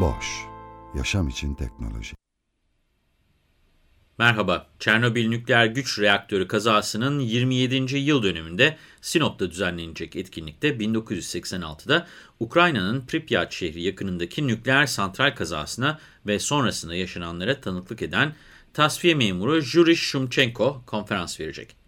Boş, yaşam için teknoloji. Merhaba, Çernobil nükleer güç reaktörü kazasının 27. yıl dönümünde Sinop'ta düzenlenecek etkinlikte 1986'da Ukrayna'nın Pripyat şehri yakınındaki nükleer santral kazasına ve sonrasında yaşananlara tanıklık eden tasfiye memuru Juri Shumchenko konferans verecek.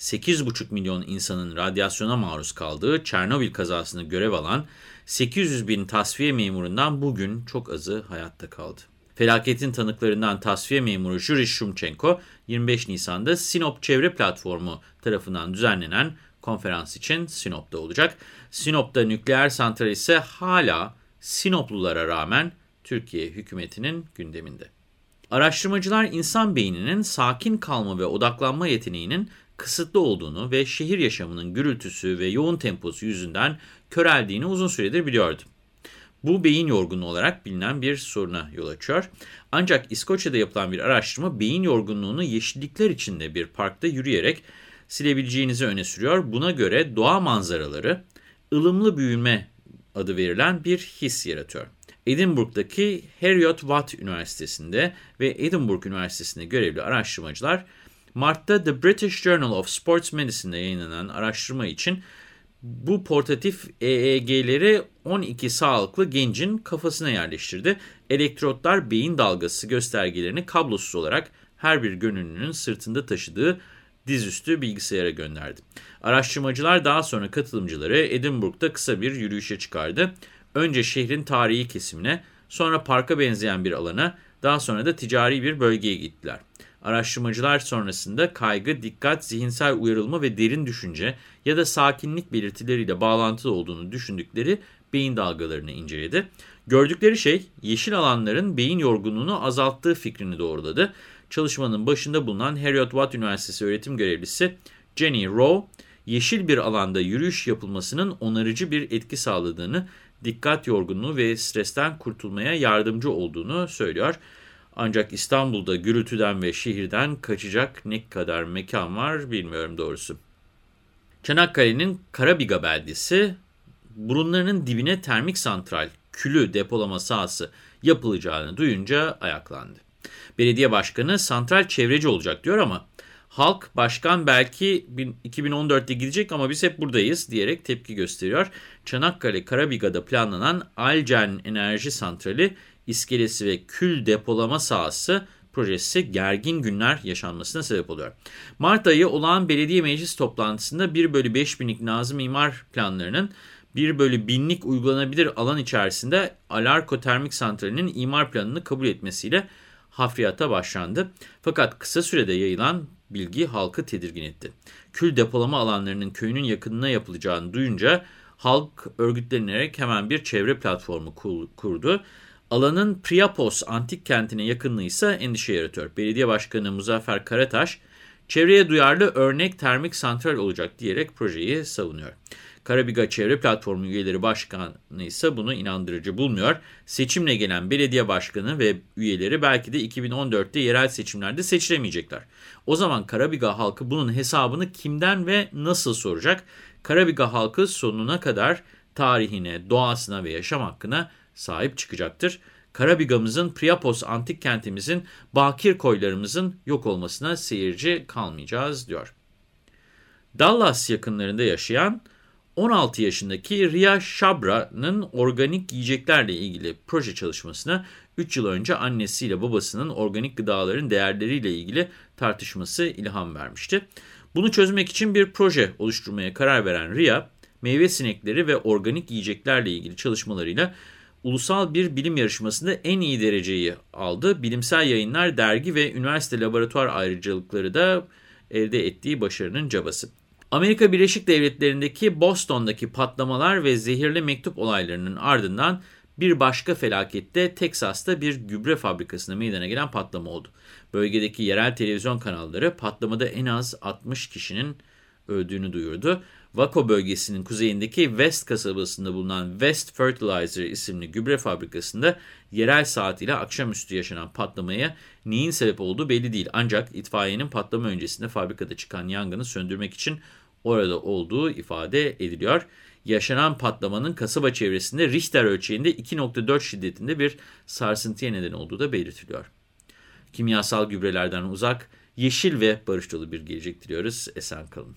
8,5 milyon insanın radyasyona maruz kaldığı Çernobil kazasını görev alan 800 bin tasfiye memurundan bugün çok azı hayatta kaldı. Felaketin tanıklarından tasfiye memuru Juri Shumchenko 25 Nisan'da Sinop Çevre Platformu tarafından düzenlenen konferans için Sinop'ta olacak. Sinop'ta nükleer santral ise hala Sinoplulara rağmen Türkiye hükümetinin gündeminde. Araştırmacılar insan beyninin sakin kalma ve odaklanma yeteneğinin kısıtlı olduğunu ve şehir yaşamının gürültüsü ve yoğun temposu yüzünden köreldiğini uzun süredir biliyordu. Bu beyin yorgunluğu olarak bilinen bir soruna yol açıyor. Ancak İskoçya'da yapılan bir araştırma beyin yorgunluğunu yeşillikler içinde bir parkta yürüyerek silebileceğinizi öne sürüyor. Buna göre doğa manzaraları ılımlı büyüme adı verilen bir his yaratıyor. Edinburgh'daki Heriot Watt Üniversitesi'nde ve Edinburgh Üniversitesi'nde görevli araştırmacılar Mart'ta The British Journal of Sports Medicine'de yayınlanan araştırma için bu portatif EEG'leri 12 sağlıklı gencin kafasına yerleştirdi. Elektrotlar beyin dalgası göstergelerini kablosuz olarak her bir gönüllünün sırtında taşıdığı dizüstü bilgisayara gönderdi. Araştırmacılar daha sonra katılımcıları Edinburgh'da kısa bir yürüyüşe çıkardı. Önce şehrin tarihi kesimine, sonra parka benzeyen bir alana, daha sonra da ticari bir bölgeye gittiler. Araştırmacılar sonrasında kaygı, dikkat, zihinsel uyarılma ve derin düşünce ya da sakinlik belirtileriyle bağlantılı olduğunu düşündükleri beyin dalgalarını inceledi. Gördükleri şey yeşil alanların beyin yorgunluğunu azalttığı fikrini doğruladı. Çalışmanın başında bulunan Heriot Watt Üniversitesi öğretim görevlisi Jenny Rowe, yeşil bir alanda yürüyüş yapılmasının onarıcı bir etki sağladığını, dikkat yorgunluğu ve stresten kurtulmaya yardımcı olduğunu söylüyor. Ancak İstanbul'da gürültüden ve şehirden kaçacak ne kadar mekan var bilmiyorum doğrusu. Çanakkale'nin Karabiga beldesi burunlarının dibine termik santral külü depolama sahası yapılacağını duyunca ayaklandı. Belediye başkanı santral çevreci olacak diyor ama halk başkan belki 2014'te gidecek ama biz hep buradayız diyerek tepki gösteriyor. Çanakkale Karabiga'da planlanan Alcen Enerji Santrali iskelesi ve kül depolama sahası projesi gergin günler yaşanmasına sebep oluyor. Mart ayı olağan belediye meclis toplantısında 1 bölü 5 binlik Nazım imar planlarının 1 bölü binlik uygulanabilir alan içerisinde Alarko Termik Santrali'nin imar planını kabul etmesiyle hafriyata başlandı. Fakat kısa sürede yayılan bilgi halkı tedirgin etti. Kül depolama alanlarının köyünün yakınına yapılacağını duyunca halk örgütlenerek hemen bir çevre platformu kurdu. Alanın Priapos antik kentine yakınlığı ise endişe yaratıyor. Belediye Başkanı Muzaffer Karataş, çevreye duyarlı örnek termik santral olacak diyerek projeyi savunuyor. Karabiga Çevre Platformu üyeleri başkanı ise bunu inandırıcı bulmuyor. Seçimle gelen belediye başkanı ve üyeleri belki de 2014'te yerel seçimlerde seçilemeyecekler. O zaman Karabiga halkı bunun hesabını kimden ve nasıl soracak? Karabiga halkı sonuna kadar tarihine, doğasına ve yaşam hakkına sahip çıkacaktır. Karabiga'mızın, Priapos antik kentimizin, bakir koylarımızın yok olmasına seyirci kalmayacağız diyor. Dallas yakınlarında yaşayan 16 yaşındaki Ria Shabra'nın organik yiyeceklerle ilgili proje çalışmasına 3 yıl önce annesiyle babasının organik gıdaların değerleriyle ilgili tartışması ilham vermişti. Bunu çözmek için bir proje oluşturmaya karar veren Ria, meyve sinekleri ve organik yiyeceklerle ilgili çalışmalarıyla ulusal bir bilim yarışmasında en iyi dereceyi aldı. Bilimsel yayınlar, dergi ve üniversite laboratuvar ayrıcalıkları da elde ettiği başarının cabası. Amerika Birleşik Devletleri'ndeki Boston'daki patlamalar ve zehirli mektup olaylarının ardından bir başka felakette Teksas'ta bir gübre fabrikasında meydana gelen patlama oldu. Bölgedeki yerel televizyon kanalları patlamada en az 60 kişinin öldüğünü duyurdu. Waco bölgesinin kuzeyindeki West kasabasında bulunan West Fertilizer isimli gübre fabrikasında yerel saatiyle akşamüstü yaşanan patlamaya neyin sebep olduğu belli değil. Ancak itfaiyenin patlama öncesinde fabrikada çıkan yangını söndürmek için orada olduğu ifade ediliyor. Yaşanan patlamanın kasaba çevresinde Richter ölçeğinde 2.4 şiddetinde bir sarsıntıya neden olduğu da belirtiliyor. Kimyasal gübrelerden uzak, yeşil ve barış dolu bir gelecek diliyoruz. Esen kalın.